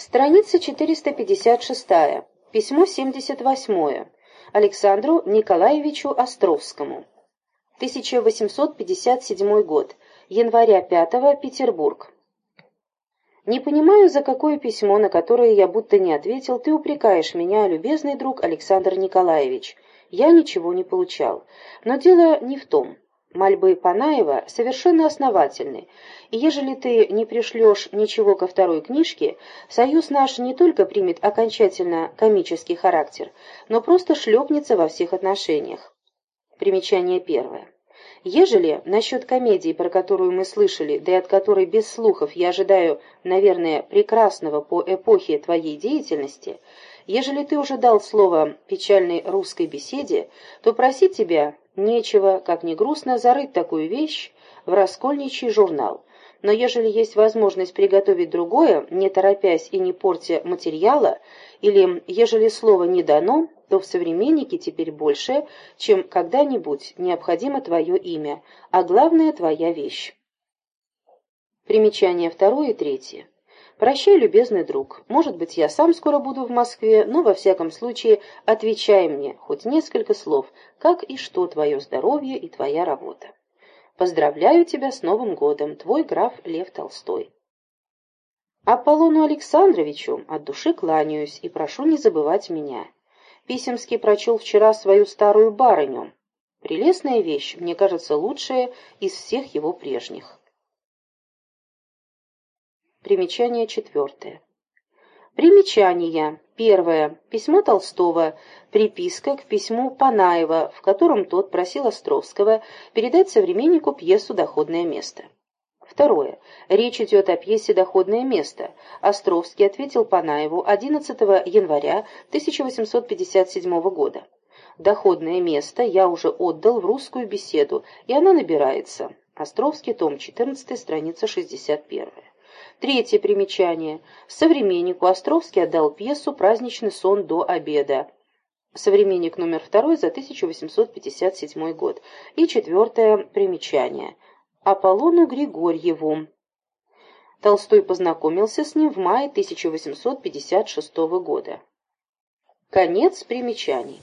Страница 456. Письмо 78. Александру Николаевичу Островскому. 1857 год. Января 5 Петербург. Не понимаю, за какое письмо, на которое я будто не ответил, ты упрекаешь меня, любезный друг Александр Николаевич. Я ничего не получал. Но дело не в том. Мольбы Панаева совершенно основательны, и ежели ты не пришлешь ничего ко второй книжке, союз наш не только примет окончательно комический характер, но просто шлепнется во всех отношениях. Примечание первое. Ежели насчет комедии, про которую мы слышали, да и от которой без слухов я ожидаю, наверное, прекрасного по эпохе твоей деятельности, ежели ты уже дал слово печальной русской беседе, то просить тебя Нечего, как ни грустно, зарыть такую вещь в раскольничий журнал. Но ежели есть возможность приготовить другое, не торопясь и не портя материала, или ежели слово не дано, то в «Современнике» теперь больше, чем когда-нибудь необходимо твое имя, а главное – твоя вещь. Примечание второе и третье. Прощай, любезный друг. Может быть, я сам скоро буду в Москве, но, во всяком случае, отвечай мне хоть несколько слов, как и что твое здоровье и твоя работа. Поздравляю тебя с Новым годом, твой граф Лев Толстой. Аполлону Александровичу от души кланяюсь и прошу не забывать меня. Писемский прочел вчера свою старую барыню. Прелестная вещь, мне кажется, лучшая из всех его прежних. Примечание четвертое. Примечания. Первое. Письмо Толстого. Приписка к письму Панаева, в котором тот просил Островского передать современнику пьесу «Доходное место». Второе. Речь идет о пьесе «Доходное место». Островский ответил Панаеву 11 января 1857 года. «Доходное место я уже отдал в русскую беседу, и она набирается». Островский, том 14, страница 61. Третье примечание. Современнику Островский отдал пьесу «Праздничный сон до обеда». Современник номер второй за 1857 год. И четвертое примечание. Аполлону Григорьеву. Толстой познакомился с ним в мае 1856 года. Конец примечаний.